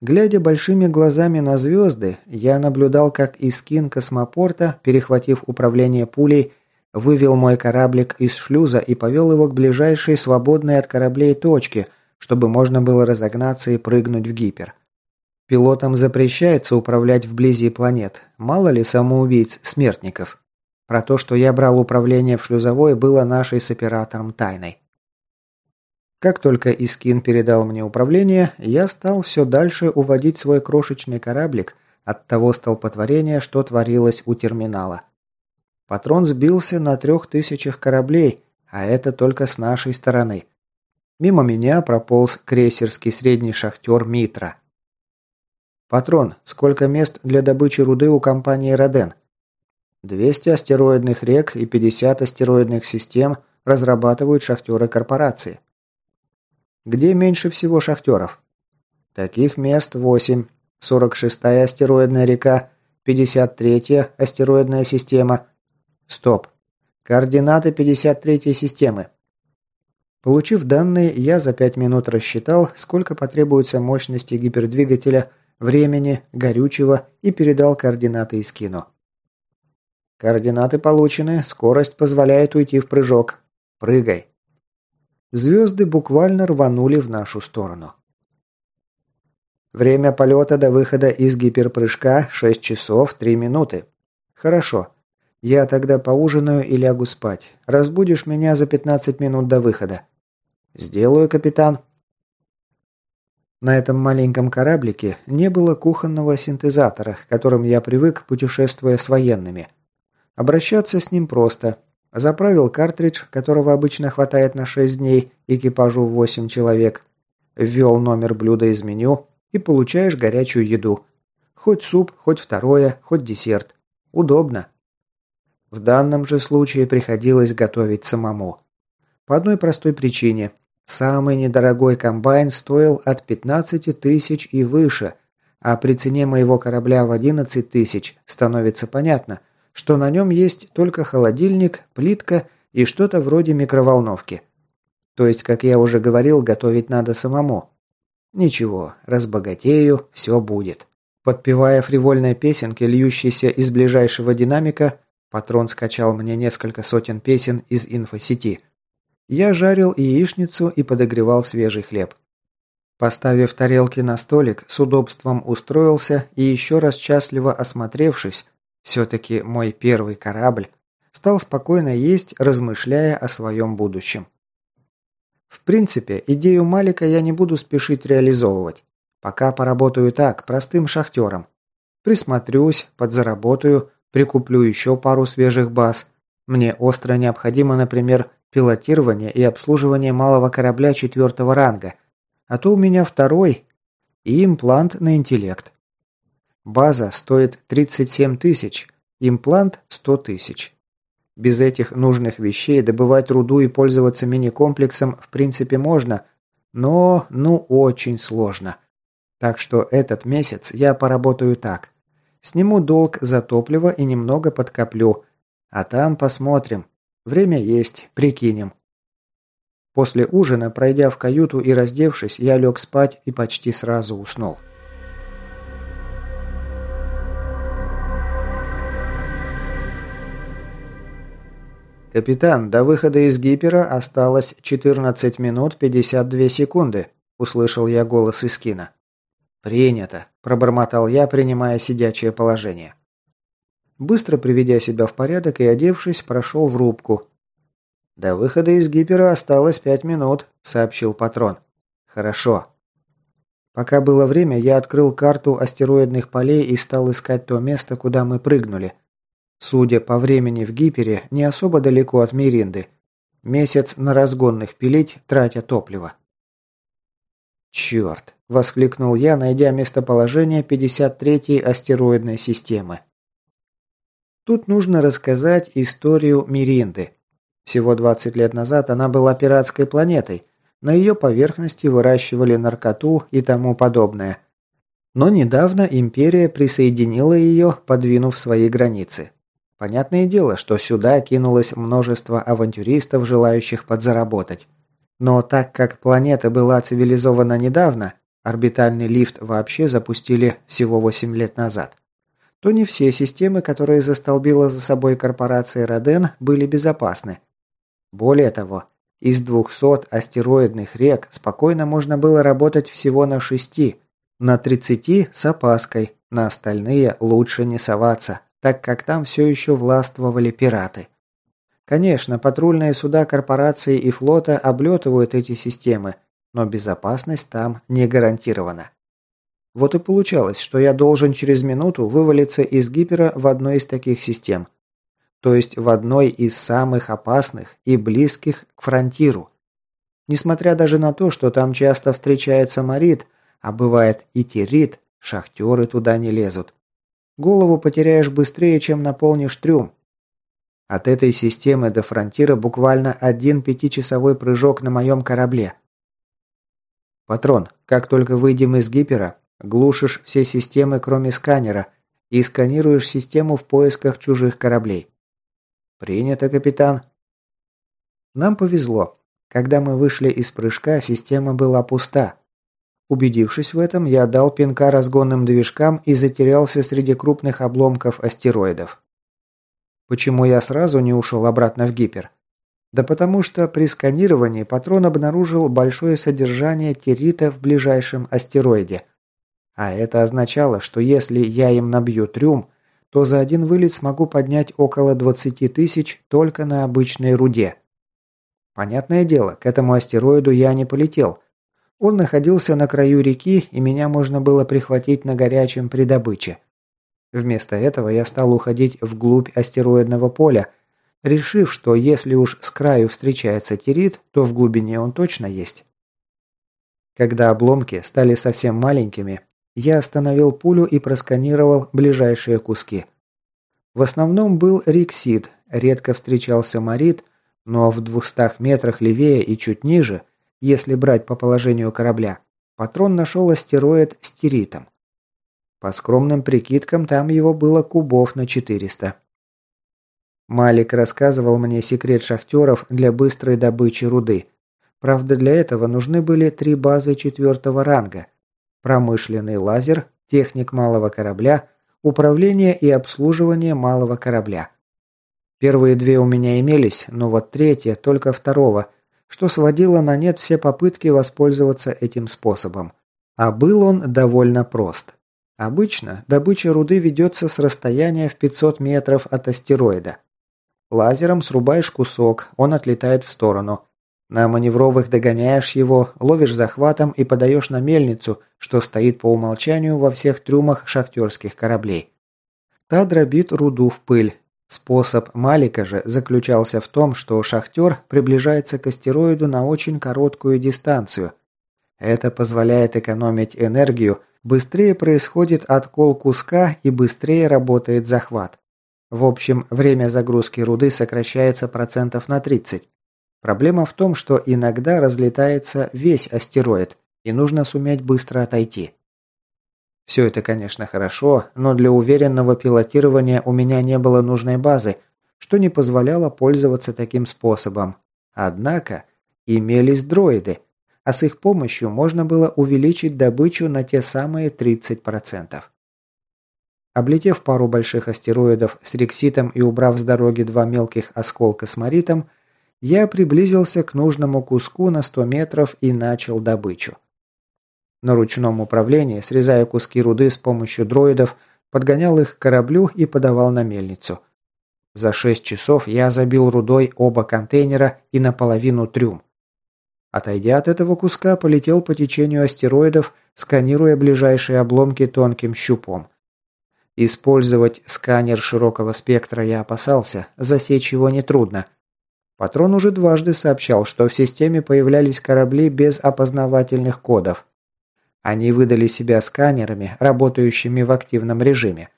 Глядя большими глазами на звезды, я наблюдал, как Искин космопорта, перехватив управление пулей, вывел мой кораблик из шлюза и повел его к ближайшей свободной от кораблей точке, чтобы можно было разогнаться и прыгнуть в гипер. Пилотам запрещается управлять вблизи планет, мало ли самоубийц-смертников. Про то, что я брал управление в шлюзовой, было нашей с оператором тайной. Как только Искин передал мне управление, я стал все дальше уводить свой крошечный кораблик от того столпотворения, что творилось у терминала. Патрон сбился на трех тысячах кораблей, а это только с нашей стороны. Мимо меня прополз крейсерский средний шахтер Митра. «Патрон, сколько мест для добычи руды у компании «Роден»?» 200 астероидных рек и 50 астероидных систем разрабатывают шахтеры корпорации. Где меньше всего шахтеров? Таких мест 8. 46-я астероидная река, 53-я астероидная система. Стоп. Координаты 53-й системы. Получив данные, я за 5 минут рассчитал, сколько потребуется мощности гипердвигателя, времени, горючего и передал координаты Искину. Координаты получены, скорость позволяет уйти в прыжок. Прыгай. Звезды буквально рванули в нашу сторону. Время полета до выхода из гиперпрыжка 6 часов 3 минуты. Хорошо. Я тогда поужинаю и лягу спать. Разбудишь меня за 15 минут до выхода. Сделаю, капитан. На этом маленьком кораблике не было кухонного синтезатора, к которым я привык, путешествуя с военными. Обращаться с ним просто. Заправил картридж, которого обычно хватает на 6 дней, экипажу в 8 человек. Ввел номер блюда из меню и получаешь горячую еду. Хоть суп, хоть второе, хоть десерт. Удобно. В данном же случае приходилось готовить самому. По одной простой причине. Самый недорогой комбайн стоил от 15 тысяч и выше, а при цене моего корабля в 11 тысяч становится понятно – что на нем есть только холодильник, плитка и что-то вроде микроволновки. То есть, как я уже говорил, готовить надо самому. Ничего, разбогатею, все будет. Подпевая фривольной песенки, льющейся из ближайшего динамика, патрон скачал мне несколько сотен песен из инфосети. Я жарил яичницу и подогревал свежий хлеб. Поставив тарелки на столик, с удобством устроился и еще раз счастливо осмотревшись, все-таки мой первый корабль стал спокойно есть, размышляя о своем будущем. В принципе, идею Малика я не буду спешить реализовывать. Пока поработаю так, простым шахтером. Присмотрюсь, подзаработаю, прикуплю еще пару свежих баз. Мне остро необходимо, например, пилотирование и обслуживание малого корабля четвертого ранга. А то у меня второй и имплант на интеллект. База стоит 37 тысяч, имплант 100 тысяч. Без этих нужных вещей добывать руду и пользоваться мини-комплексом в принципе можно, но, ну, очень сложно. Так что этот месяц я поработаю так. Сниму долг за топливо и немного подкоплю. А там посмотрим. Время есть, прикинем. После ужина, пройдя в каюту и раздевшись, я лег спать и почти сразу уснул. «Капитан, до выхода из гипера осталось 14 минут 52 секунды», – услышал я голос из кино. «Принято», – пробормотал я, принимая сидячее положение. Быстро приведя себя в порядок и одевшись, прошел в рубку. «До выхода из гипера осталось пять минут», – сообщил патрон. «Хорошо». Пока было время, я открыл карту астероидных полей и стал искать то место, куда мы прыгнули – Судя по времени в Гипере, не особо далеко от Миринды. Месяц на разгонных пилить, тратя топливо. «Черт!» – воскликнул я, найдя местоположение 53-й астероидной системы. Тут нужно рассказать историю Миринды. Всего 20 лет назад она была пиратской планетой. На ее поверхности выращивали наркоту и тому подобное. Но недавно империя присоединила ее, подвинув свои границы. Понятное дело, что сюда кинулось множество авантюристов, желающих подзаработать. Но так как планета была цивилизована недавно, орбитальный лифт вообще запустили всего 8 лет назад, то не все системы, которые застолбила за собой корпорация Роден, были безопасны. Более того, из 200 астероидных рек спокойно можно было работать всего на 6, на 30 с опаской, на остальные лучше не соваться, так как там все еще властвовали пираты. Конечно, патрульные суда корпорации и флота облетывают эти системы, но безопасность там не гарантирована. Вот и получалось, что я должен через минуту вывалиться из гипера в одной из таких систем. То есть в одной из самых опасных и близких к фронтиру. Несмотря даже на то, что там часто встречается марит, а бывает и терит, шахтеры туда не лезут. Голову потеряешь быстрее, чем наполнишь трюм. От этой системы до фронтира буквально один пятичасовой прыжок на моем корабле. Патрон, как только выйдем из гипера, глушишь все системы, кроме сканера, и сканируешь систему в поисках чужих кораблей». «Принято, капитан». Нам повезло. Когда мы вышли из прыжка, система была пуста. Убедившись в этом, я дал пинка разгонным движкам и затерялся среди крупных обломков астероидов. Почему я сразу не ушел обратно в гипер? Да потому что при сканировании патрон обнаружил большое содержание террита в ближайшем астероиде. А это означало, что если я им набью трюм, то за один вылет смогу поднять около 20 тысяч только на обычной руде. Понятное дело, к этому астероиду я не полетел. Он находился на краю реки, и меня можно было прихватить на горячем при добыче. Вместо этого я стал уходить вглубь астероидного поля, решив, что если уж с краю встречается терит, то в глубине он точно есть. Когда обломки стали совсем маленькими, я остановил пулю и просканировал ближайшие куски. В основном был риксид, редко встречался марит, но в 200 метрах левее и чуть ниже, если брать по положению корабля, патрон нашел астероид с теритом. По скромным прикидкам, там его было кубов на 400. Малик рассказывал мне секрет шахтеров для быстрой добычи руды. Правда, для этого нужны были три базы четвертого ранга. Промышленный лазер, техник малого корабля, управление и обслуживание малого корабля. Первые две у меня имелись, но вот третья только второго, что сводило на нет все попытки воспользоваться этим способом. А был он довольно прост. Обычно добыча руды ведется с расстояния в 500 метров от астероида. Лазером срубаешь кусок, он отлетает в сторону. На маневровых догоняешь его, ловишь захватом и подаешь на мельницу, что стоит по умолчанию во всех трюмах шахтерских кораблей. Та дробит руду в пыль. Способ Малика же заключался в том, что шахтер приближается к астероиду на очень короткую дистанцию. Это позволяет экономить энергию, быстрее происходит откол куска и быстрее работает захват. В общем, время загрузки руды сокращается процентов на 30. Проблема в том, что иногда разлетается весь астероид, и нужно суметь быстро отойти. Все это, конечно, хорошо, но для уверенного пилотирования у меня не было нужной базы, что не позволяло пользоваться таким способом. Однако имелись дроиды, а с их помощью можно было увеличить добычу на те самые 30%. Облетев пару больших астероидов с рекситом и убрав с дороги два мелких осколка с маритом, я приблизился к нужному куску на 100 метров и начал добычу. На ручном управлении, срезая куски руды с помощью дроидов, подгонял их к кораблю и подавал на мельницу. За 6 часов я забил рудой оба контейнера и наполовину трюм. Отойдя от этого куска, полетел по течению астероидов, сканируя ближайшие обломки тонким щупом. Использовать сканер широкого спектра я опасался, засечь его нетрудно. Патрон уже дважды сообщал, что в системе появлялись корабли без опознавательных кодов. Они выдали себя сканерами, работающими в активном режиме.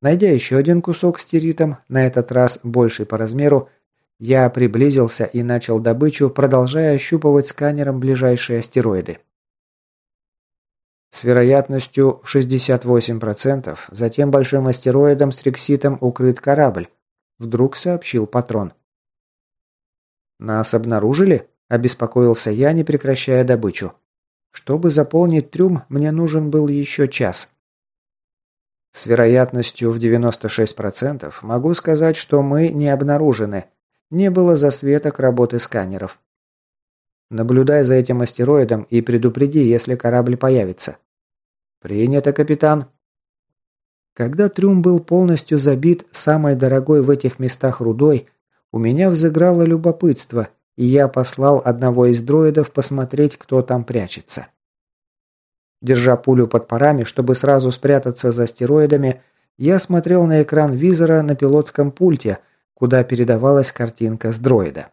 Найдя еще один кусок с теритом, на этот раз больший по размеру, я приблизился и начал добычу, продолжая ощупывать сканером ближайшие астероиды. С вероятностью в 68% затем большим астероидом с рекситом укрыт корабль, вдруг сообщил патрон. «Нас обнаружили?» – обеспокоился я, не прекращая добычу. «Чтобы заполнить трюм, мне нужен был еще час». С вероятностью в 96% могу сказать, что мы не обнаружены. Не было засветок работы сканеров. Наблюдай за этим астероидом и предупреди, если корабль появится. Принято, капитан. Когда трюм был полностью забит самой дорогой в этих местах рудой, у меня взыграло любопытство, и я послал одного из дроидов посмотреть, кто там прячется. Держа пулю под парами, чтобы сразу спрятаться за астероидами, я смотрел на экран визора на пилотском пульте, куда передавалась картинка с дроида.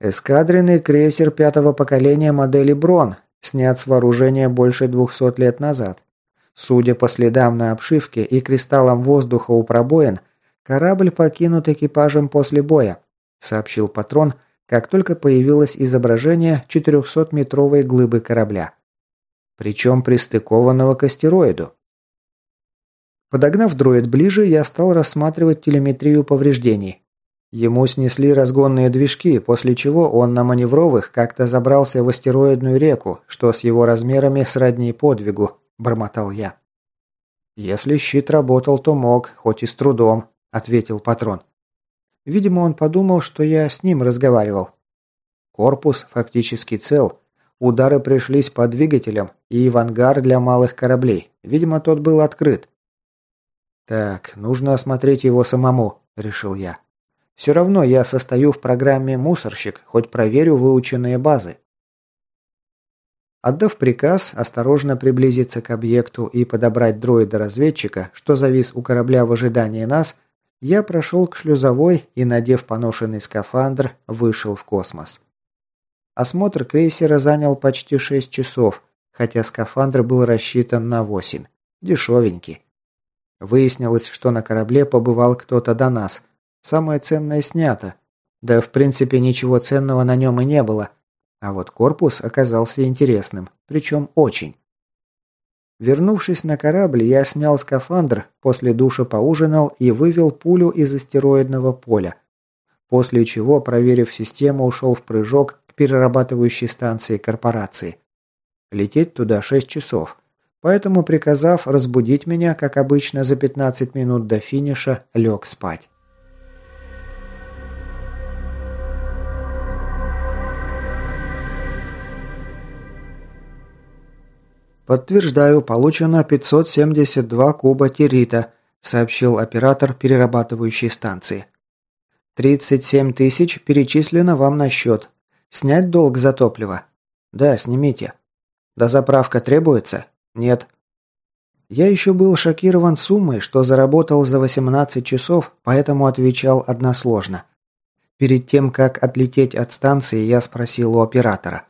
Эскадренный крейсер пятого поколения модели «Брон», снят с вооружения больше 200 лет назад. Судя по следам на обшивке и кристаллам воздуха у пробоин, корабль покинут экипажем после боя, сообщил патрон, как только появилось изображение 400-метровой глыбы корабля. Причем пристыкованного к астероиду. Подогнав дроид ближе, я стал рассматривать телеметрию повреждений. Ему снесли разгонные движки, после чего он на маневровых как-то забрался в астероидную реку, что с его размерами сродни подвигу, бормотал я. «Если щит работал, то мог, хоть и с трудом», – ответил патрон. Видимо, он подумал, что я с ним разговаривал. Корпус фактически цел. Удары пришлись по двигателям и в для малых кораблей. Видимо, тот был открыт. «Так, нужно осмотреть его самому», – решил я. «Все равно я состою в программе «Мусорщик», хоть проверю выученные базы». Отдав приказ осторожно приблизиться к объекту и подобрать дроида-разведчика, что завис у корабля в ожидании нас, я прошел к шлюзовой и, надев поношенный скафандр, вышел в космос. Осмотр крейсера занял почти 6 часов, хотя скафандр был рассчитан на 8. Дешевенький. Выяснилось, что на корабле побывал кто-то до нас. Самое ценное снято. Да, в принципе, ничего ценного на нем и не было. А вот корпус оказался интересным, причем очень. Вернувшись на корабль, я снял скафандр, после душа поужинал и вывел пулю из астероидного поля. После чего, проверив систему, ушел в прыжок к перерабатывающей станции корпорации. Лететь туда 6 часов. Поэтому, приказав разбудить меня, как обычно, за 15 минут до финиша, лег спать. «Подтверждаю, получено 572 куба тирита», сообщил оператор перерабатывающей станции. «37 тысяч перечислено вам на счет. Снять долг за топливо?» «Да, снимите». «Дозаправка требуется?» «Нет». Я еще был шокирован суммой, что заработал за 18 часов, поэтому отвечал односложно. Перед тем, как отлететь от станции, я спросил у оператора.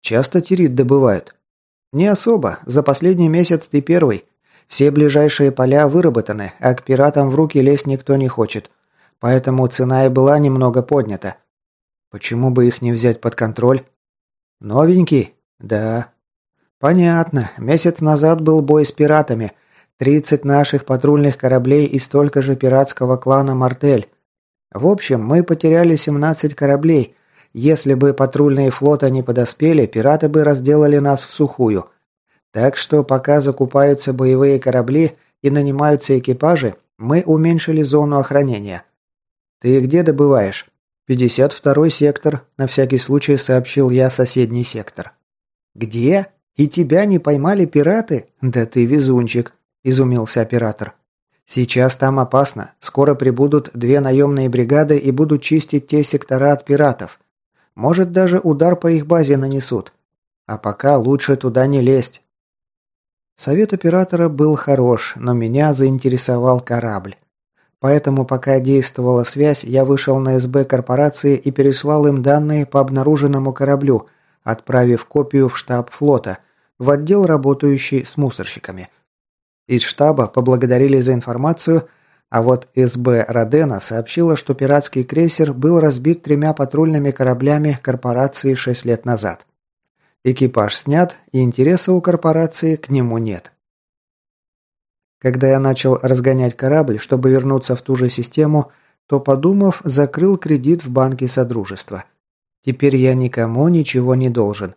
«Часто тирит добывают?» «Не особо. За последний месяц ты первый. Все ближайшие поля выработаны, а к пиратам в руки лезть никто не хочет. Поэтому цена и была немного поднята. Почему бы их не взять под контроль? Новенький? Да. Понятно. Месяц назад был бой с пиратами. 30 наших патрульных кораблей и столько же пиратского клана «Мартель». В общем, мы потеряли 17 кораблей, если бы патрульные флота не подоспели, пираты бы разделали нас в сухую. Так что пока закупаются боевые корабли и нанимаются экипажи, мы уменьшили зону охранения. Ты где добываешь? 52-й сектор, на всякий случай сообщил я соседний сектор. Где? И тебя не поймали пираты? Да ты везунчик, изумился оператор. Сейчас там опасно. Скоро прибудут две наемные бригады и будут чистить те сектора от пиратов. Может, даже удар по их базе нанесут. А пока лучше туда не лезть. Совет оператора был хорош, но меня заинтересовал корабль. Поэтому, пока действовала связь, я вышел на СБ корпорации и переслал им данные по обнаруженному кораблю, отправив копию в штаб флота, в отдел, работающий с мусорщиками. Из штаба поблагодарили за информацию, а вот СБ Родена сообщила, что пиратский крейсер был разбит тремя патрульными кораблями корпорации шесть лет назад. Экипаж снят, и интереса у корпорации к нему нет. Когда я начал разгонять корабль, чтобы вернуться в ту же систему, то, подумав, закрыл кредит в банке Содружества. Теперь я никому ничего не должен.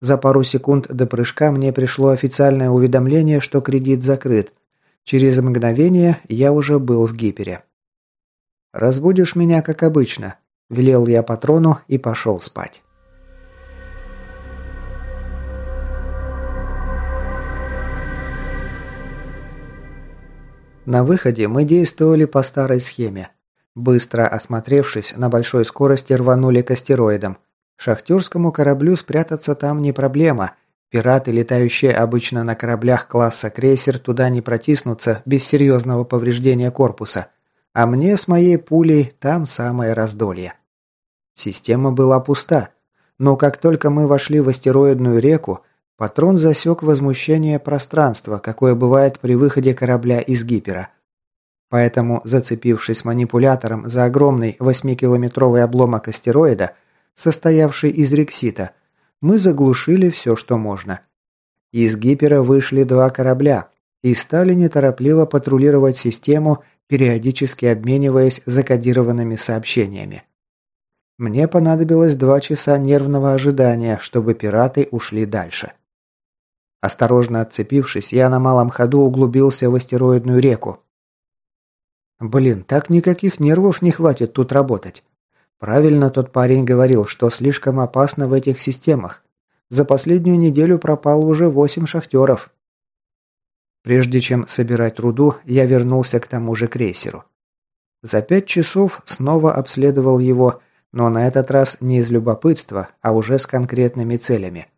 За пару секунд до прыжка мне пришло официальное уведомление, что кредит закрыт – Через мгновение я уже был в гипере. «Разбудишь меня, как обычно», – велел я патрону и пошел спать. На выходе мы действовали по старой схеме. Быстро осмотревшись, на большой скорости рванули к астероидам. Шахтерскому кораблю спрятаться там не проблема – Пираты, летающие обычно на кораблях класса крейсер, туда не протиснутся без серьезного повреждения корпуса. А мне с моей пулей там самое раздолье. Система была пуста. Но как только мы вошли в астероидную реку, патрон засек возмущение пространства, какое бывает при выходе корабля из гипера. Поэтому, зацепившись манипулятором за огромный 8-километровый обломок астероида, состоявший из рексита – мы заглушили все, что можно. Из гипера вышли два корабля. и стали неторопливо патрулировать систему, периодически обмениваясь закодированными сообщениями. Мне понадобилось два часа нервного ожидания, чтобы пираты ушли дальше. Осторожно отцепившись, я на малом ходу углубился в астероидную реку. Блин, так никаких нервов не хватит тут работать. Правильно тот парень говорил, что слишком опасно в этих системах. За последнюю неделю пропало уже восемь шахтеров. Прежде чем собирать руду, я вернулся к тому же крейсеру. За пять часов снова обследовал его, но на этот раз не из любопытства, а уже с конкретными целями.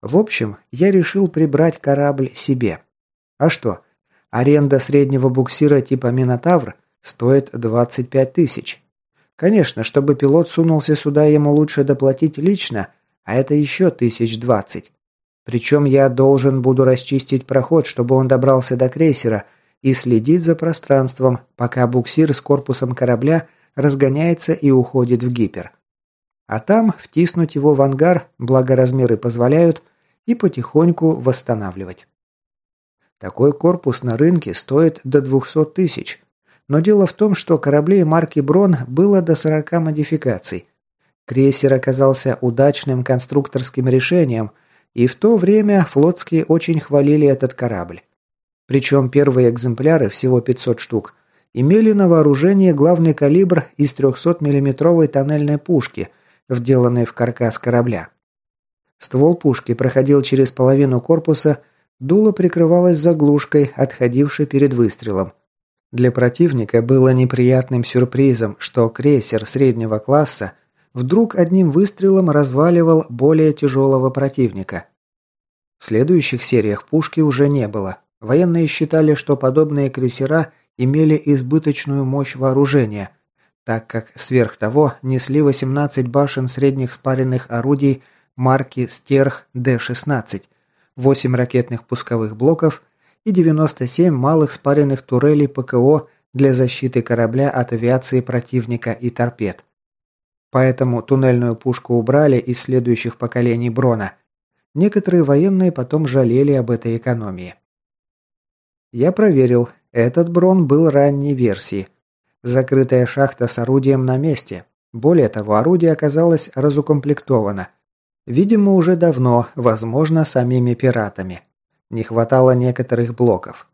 В общем, я решил прибрать корабль себе. А что? Аренда среднего буксира типа «Минотавр» стоит 25 тысяч. Конечно, чтобы пилот сунулся сюда, ему лучше доплатить лично, а это еще тысяч двадцать. Причем я должен буду расчистить проход, чтобы он добрался до крейсера, и следить за пространством, пока буксир с корпусом корабля разгоняется и уходит в гипер. А там втиснуть его в ангар, благо размеры позволяют, и потихоньку восстанавливать. Такой корпус на рынке стоит до 200 тысяч, но дело в том, что кораблей марки «Брон» было до 40 модификаций. Крейсер оказался удачным конструкторским решением, и в то время флотские очень хвалили этот корабль. Причем первые экземпляры, всего 500 штук, имели на вооружении главный калибр из 300 миллиметровой тоннельной пушки, вделанной в каркас корабля. Ствол пушки проходил через половину корпуса, дуло прикрывалось заглушкой, отходившей перед выстрелом – для противника было неприятным сюрпризом, что крейсер среднего класса вдруг одним выстрелом разваливал более тяжелого противника. В следующих сериях пушки уже не было. Военные считали, что подобные крейсера имели избыточную мощь вооружения, так как сверх того несли 18 башен средних спаренных орудий марки Стерх Д-16, 8 ракетных пусковых блоков – и 97 малых спаренных турелей ПКО для защиты корабля от авиации противника и торпед. Поэтому туннельную пушку убрали из следующих поколений Брона. Некоторые военные потом жалели об этой экономии. Я проверил, этот Брон был ранней версии. Закрытая шахта с орудием на месте. Более того, орудие оказалось разукомплектовано. Видимо, уже давно, возможно, самими пиратами. Не хватало некоторых блоков.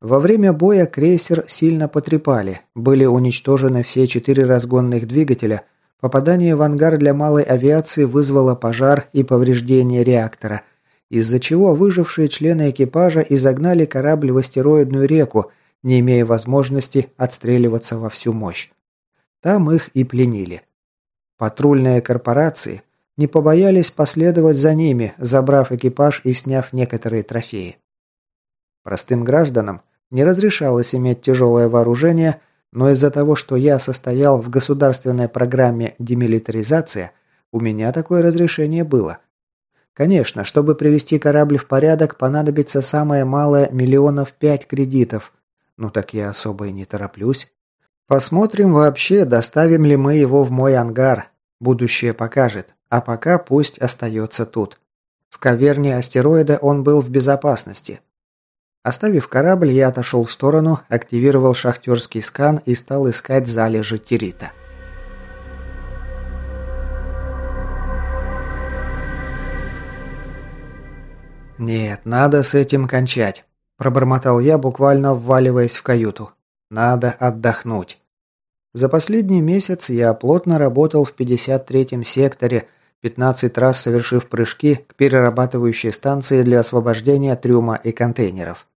Во время боя крейсер сильно потрепали, были уничтожены все четыре разгонных двигателя, попадание в ангар для малой авиации вызвало пожар и повреждение реактора, из-за чего выжившие члены экипажа изогнали корабль в астероидную реку, не имея возможности отстреливаться во всю мощь. Там их и пленили. Патрульные корпорации, не побоялись последовать за ними, забрав экипаж и сняв некоторые трофеи. Простым гражданам не разрешалось иметь тяжелое вооружение, но из-за того, что я состоял в государственной программе демилитаризация, у меня такое разрешение было. Конечно, чтобы привести корабль в порядок, понадобится самое малое миллионов пять кредитов. Ну так я особо и не тороплюсь. Посмотрим вообще, доставим ли мы его в мой ангар. Будущее покажет. А пока пусть остается тут. В каверне астероида он был в безопасности. Оставив корабль, я отошел в сторону, активировал шахтерский скан и стал искать залежи тирита. «Нет, надо с этим кончать», – пробормотал я, буквально вваливаясь в каюту. «Надо отдохнуть». За последний месяц я плотно работал в 53-м секторе – 15 раз совершив прыжки к перерабатывающей станции для освобождения трюма и контейнеров.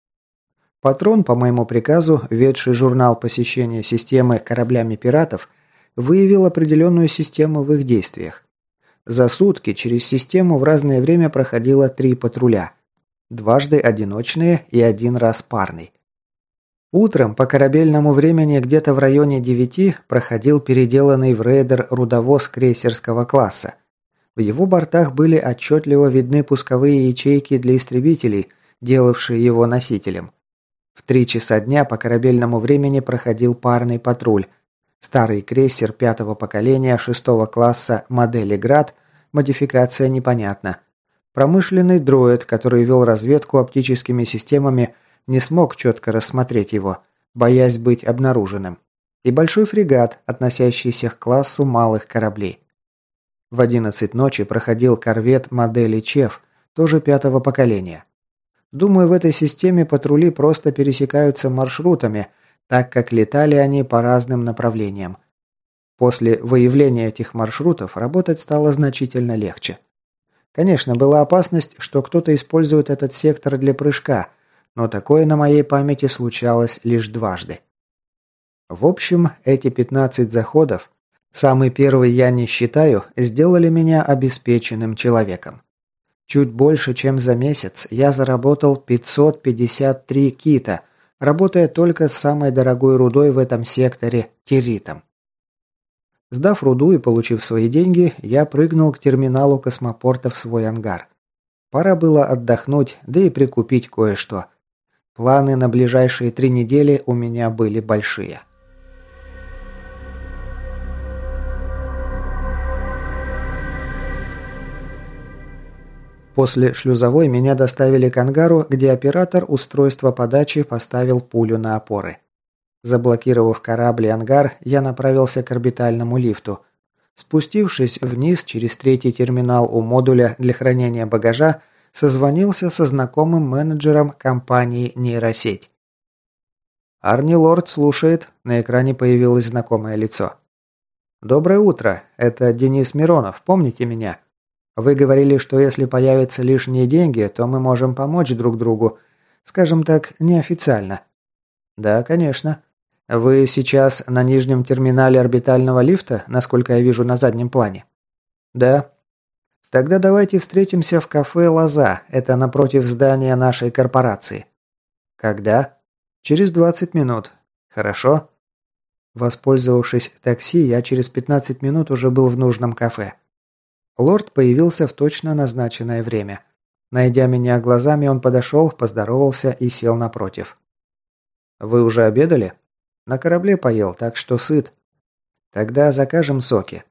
Патрон, по моему приказу, ведший журнал посещения системы кораблями пиратов, выявил определенную систему в их действиях. За сутки через систему в разное время проходило три патруля. Дважды одиночные и один раз парный. Утром по корабельному времени где-то в районе 9 проходил переделанный в рейдер рудовоз крейсерского класса – в его бортах были отчетливо видны пусковые ячейки для истребителей, делавшие его носителем. В три часа дня по корабельному времени проходил парный патруль. Старый крейсер пятого поколения шестого класса модели «Град», модификация непонятна. Промышленный дроид, который вел разведку оптическими системами, не смог четко рассмотреть его, боясь быть обнаруженным, и большой фрегат, относящийся к классу малых кораблей. В 11 ночи проходил корвет модели ЧЕФ, тоже пятого поколения. Думаю, в этой системе патрули просто пересекаются маршрутами, так как летали они по разным направлениям. После выявления этих маршрутов работать стало значительно легче. Конечно, была опасность, что кто-то использует этот сектор для прыжка, но такое на моей памяти случалось лишь дважды. В общем, эти 15 заходов, самый первый я не считаю, сделали меня обеспеченным человеком. Чуть больше, чем за месяц, я заработал 553 кита, работая только с самой дорогой рудой в этом секторе – территом. Сдав руду и получив свои деньги, я прыгнул к терминалу космопорта в свой ангар. Пора было отдохнуть, да и прикупить кое-что. Планы на ближайшие три недели у меня были большие. После шлюзовой меня доставили к ангару, где оператор устройства подачи поставил пулю на опоры. Заблокировав корабль и ангар, я направился к орбитальному лифту. Спустившись вниз через третий терминал у модуля для хранения багажа, созвонился со знакомым менеджером компании «Нейросеть». Арни Лорд слушает, на экране появилось знакомое лицо. «Доброе утро, это Денис Миронов, помните меня?» Вы говорили, что если появятся лишние деньги, то мы можем помочь друг другу. Скажем так, неофициально. Да, конечно. Вы сейчас на нижнем терминале орбитального лифта, насколько я вижу на заднем плане? Да. Тогда давайте встретимся в кафе «Лоза». Это напротив здания нашей корпорации. Когда? Через 20 минут. Хорошо. Воспользовавшись такси, я через 15 минут уже был в нужном кафе. Лорд появился в точно назначенное время. Найдя меня глазами, он подошел, поздоровался и сел напротив. «Вы уже обедали?» «На корабле поел, так что сыт». «Тогда закажем соки».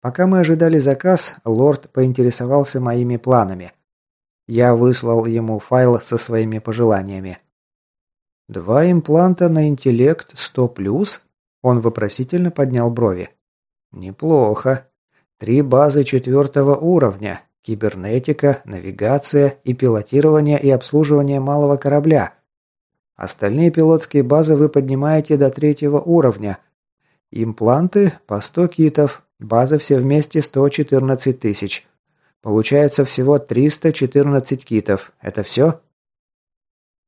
Пока мы ожидали заказ, лорд поинтересовался моими планами. Я выслал ему файл со своими пожеланиями. «Два импланта на интеллект 100+,» он вопросительно поднял брови. «Неплохо. Три базы четвертого уровня. Кибернетика, навигация и пилотирование и обслуживание малого корабля. Остальные пилотские базы вы поднимаете до третьего уровня. Импланты по 100 китов, базы все вместе 114 тысяч. Получается всего 314 китов. Это все?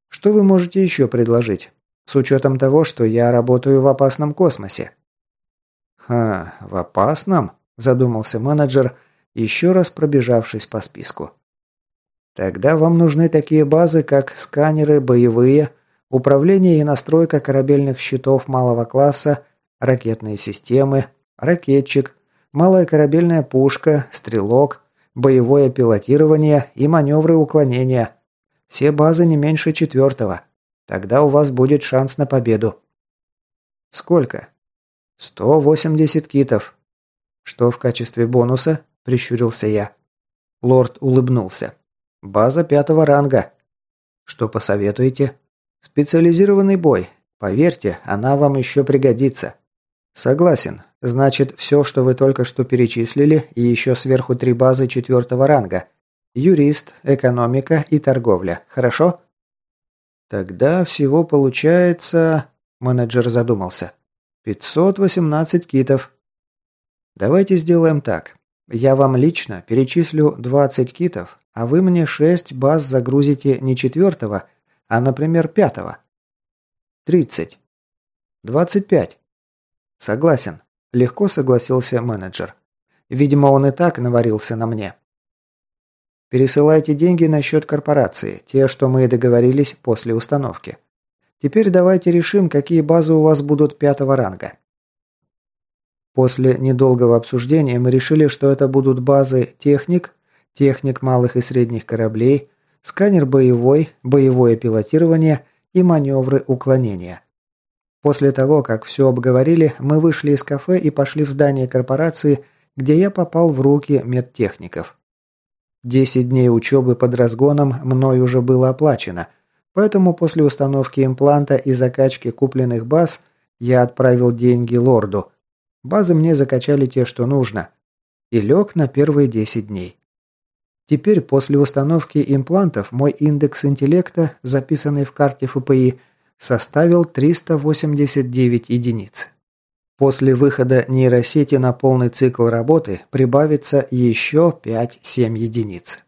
Что вы можете еще предложить? С учетом того, что я работаю в опасном космосе. Ха, в опасном? задумался менеджер, еще раз пробежавшись по списку. Тогда вам нужны такие базы, как сканеры боевые, управление и настройка корабельных щитов малого класса, ракетные системы, ракетчик, малая корабельная пушка, стрелок, боевое пилотирование и маневры уклонения. Все базы не меньше четвертого. Тогда у вас будет шанс на победу. Сколько? 180 китов. «Что в качестве бонуса?» – прищурился я. Лорд улыбнулся. «База пятого ранга». «Что посоветуете?» «Специализированный бой. Поверьте, она вам еще пригодится». «Согласен. Значит, все, что вы только что перечислили, и еще сверху три базы четвертого ранга. Юрист, экономика и торговля. Хорошо?» «Тогда всего получается...» Менеджер задумался. «518 китов. Давайте сделаем так. Я вам лично перечислю 20 китов, а вы мне 6 баз загрузите не четвертого, а, например, пятого. 30. 25. Согласен. Легко согласился менеджер. Видимо, он и так наварился на мне. Пересылайте деньги на счет корпорации, те, что мы договорились после установки. Теперь давайте решим, какие базы у вас будут пятого ранга. После недолгого обсуждения мы решили, что это будут базы «Техник», «Техник малых и средних кораблей», сканер боевой, боевое пилотирование и маневры уклонения. После того, как все обговорили, мы вышли из кафе и пошли в здание корпорации, где я попал в руки медтехников. Десять дней учебы под разгоном мной уже было оплачено, Поэтому после установки импланта и закачки купленных баз я отправил деньги лорду. Базы мне закачали те, что нужно. И лег на первые 10 дней. Теперь после установки имплантов мой индекс интеллекта, записанный в карте ФПИ, составил 389 единиц. После выхода нейросети на полный цикл работы прибавится еще 5-7 единиц.